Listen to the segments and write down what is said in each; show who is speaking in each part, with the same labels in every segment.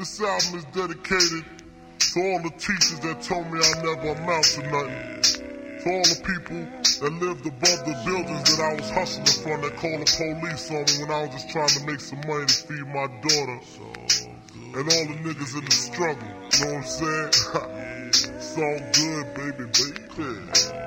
Speaker 1: This album is dedicated to all the teachers that told me I never amount to nothing. To all the people that lived above the buildings that I was hustling from that called the police on me when I was just trying to make some money to feed my daughter. And all the niggas in the struggle. You know what I'm saying? it's all good, baby, baby.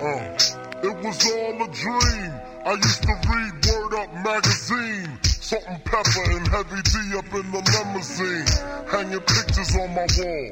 Speaker 1: Uh, it was all a dream. I used to read Word Up magazine. Salt-N-Pepa and Heavy D up in the limousine. Hanging pictures on my wall.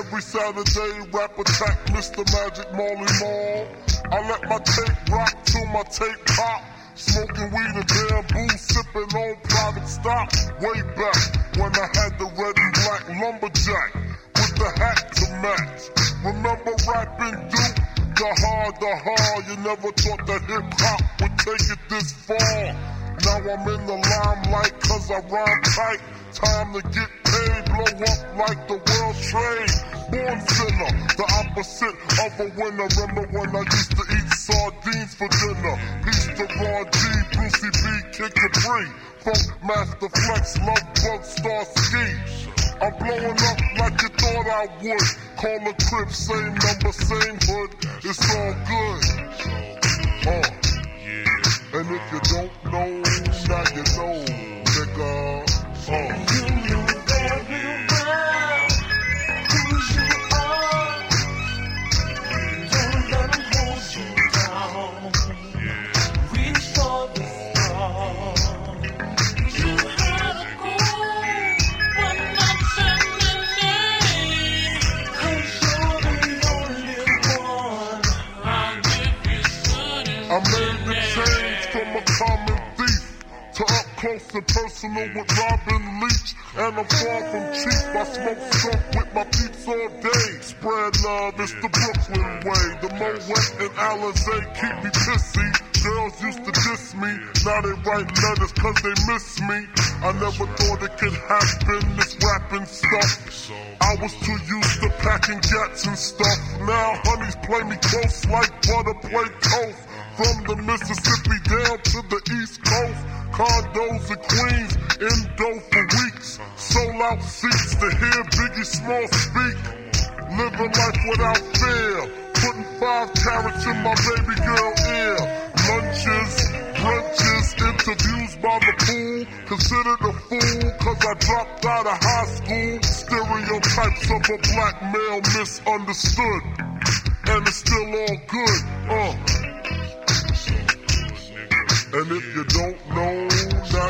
Speaker 1: Every Saturday, rap attack Mr. Magic Marley Marl. I let my tape rock till my tape pop. Smoking weed and bamboo, sipping on private stock. Way back when I had the red and black lumberjack with the hat to match. Remember Rappin' Duke? The hard, the hard. You never thought that hip hop would take it this far. Now I'm in the limelight cause I rhyme tight. Time to get paid, blow up like the world trade. Born sinner, the opposite of a winner. Remember when I used to eat sardines for dinner? Peace to Ron G, Brucey B, Kid Capri. Funkmaster Flex, Love Bug, Star Ski. I'm blowing up like you thought I would. Call the crib, same number, same hood. It's all good. Uh. And if you don't know, now you know, close and personal with Robin Leach. And I'm far from cheap. I smoke skunk with my peeps all day. Spread love, it's the Brooklyn way. The Moet and Alizé keep me pissy. Girls used to diss me, now they write letters cause they miss me. I never thought it could happen, this rapping stuff. I was too used to packing gats and stuff. Now honeys play me close like butter play toast. From the Mississippi down to the East Coast. Condos in Queens, Indo for weeks. Sold out seats to hear Biggie Small speak. Living life without fear. Putting five karats in my baby girl ear. Lunches, brunches, interviews by the pool. Considered a fool cause I dropped out of high school. Stereotypes of a black male misunderstood. And it's still all good. Uh. And if you don't know,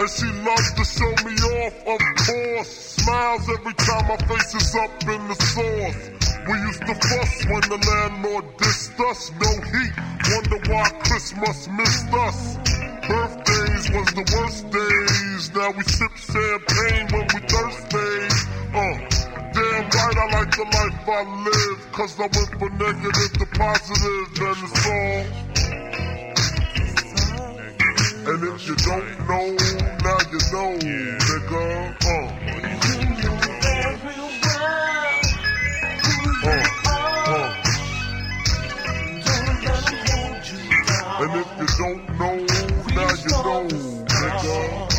Speaker 1: And she loves to show me off, of course. Smiles every time my face is up in the sauce. We used to fuss when the landlord dissed us. No heat, wonder why Christmas missed us. Birthdays was the worst days. Now we sip champagne when we thirsty. Uh, damn right, I like the life I live. Cause I went from negative to positive, and it's all. And if you don't know, now you know, nigga. Uh. Uh, uh. And if you don't know, now you know, nigga.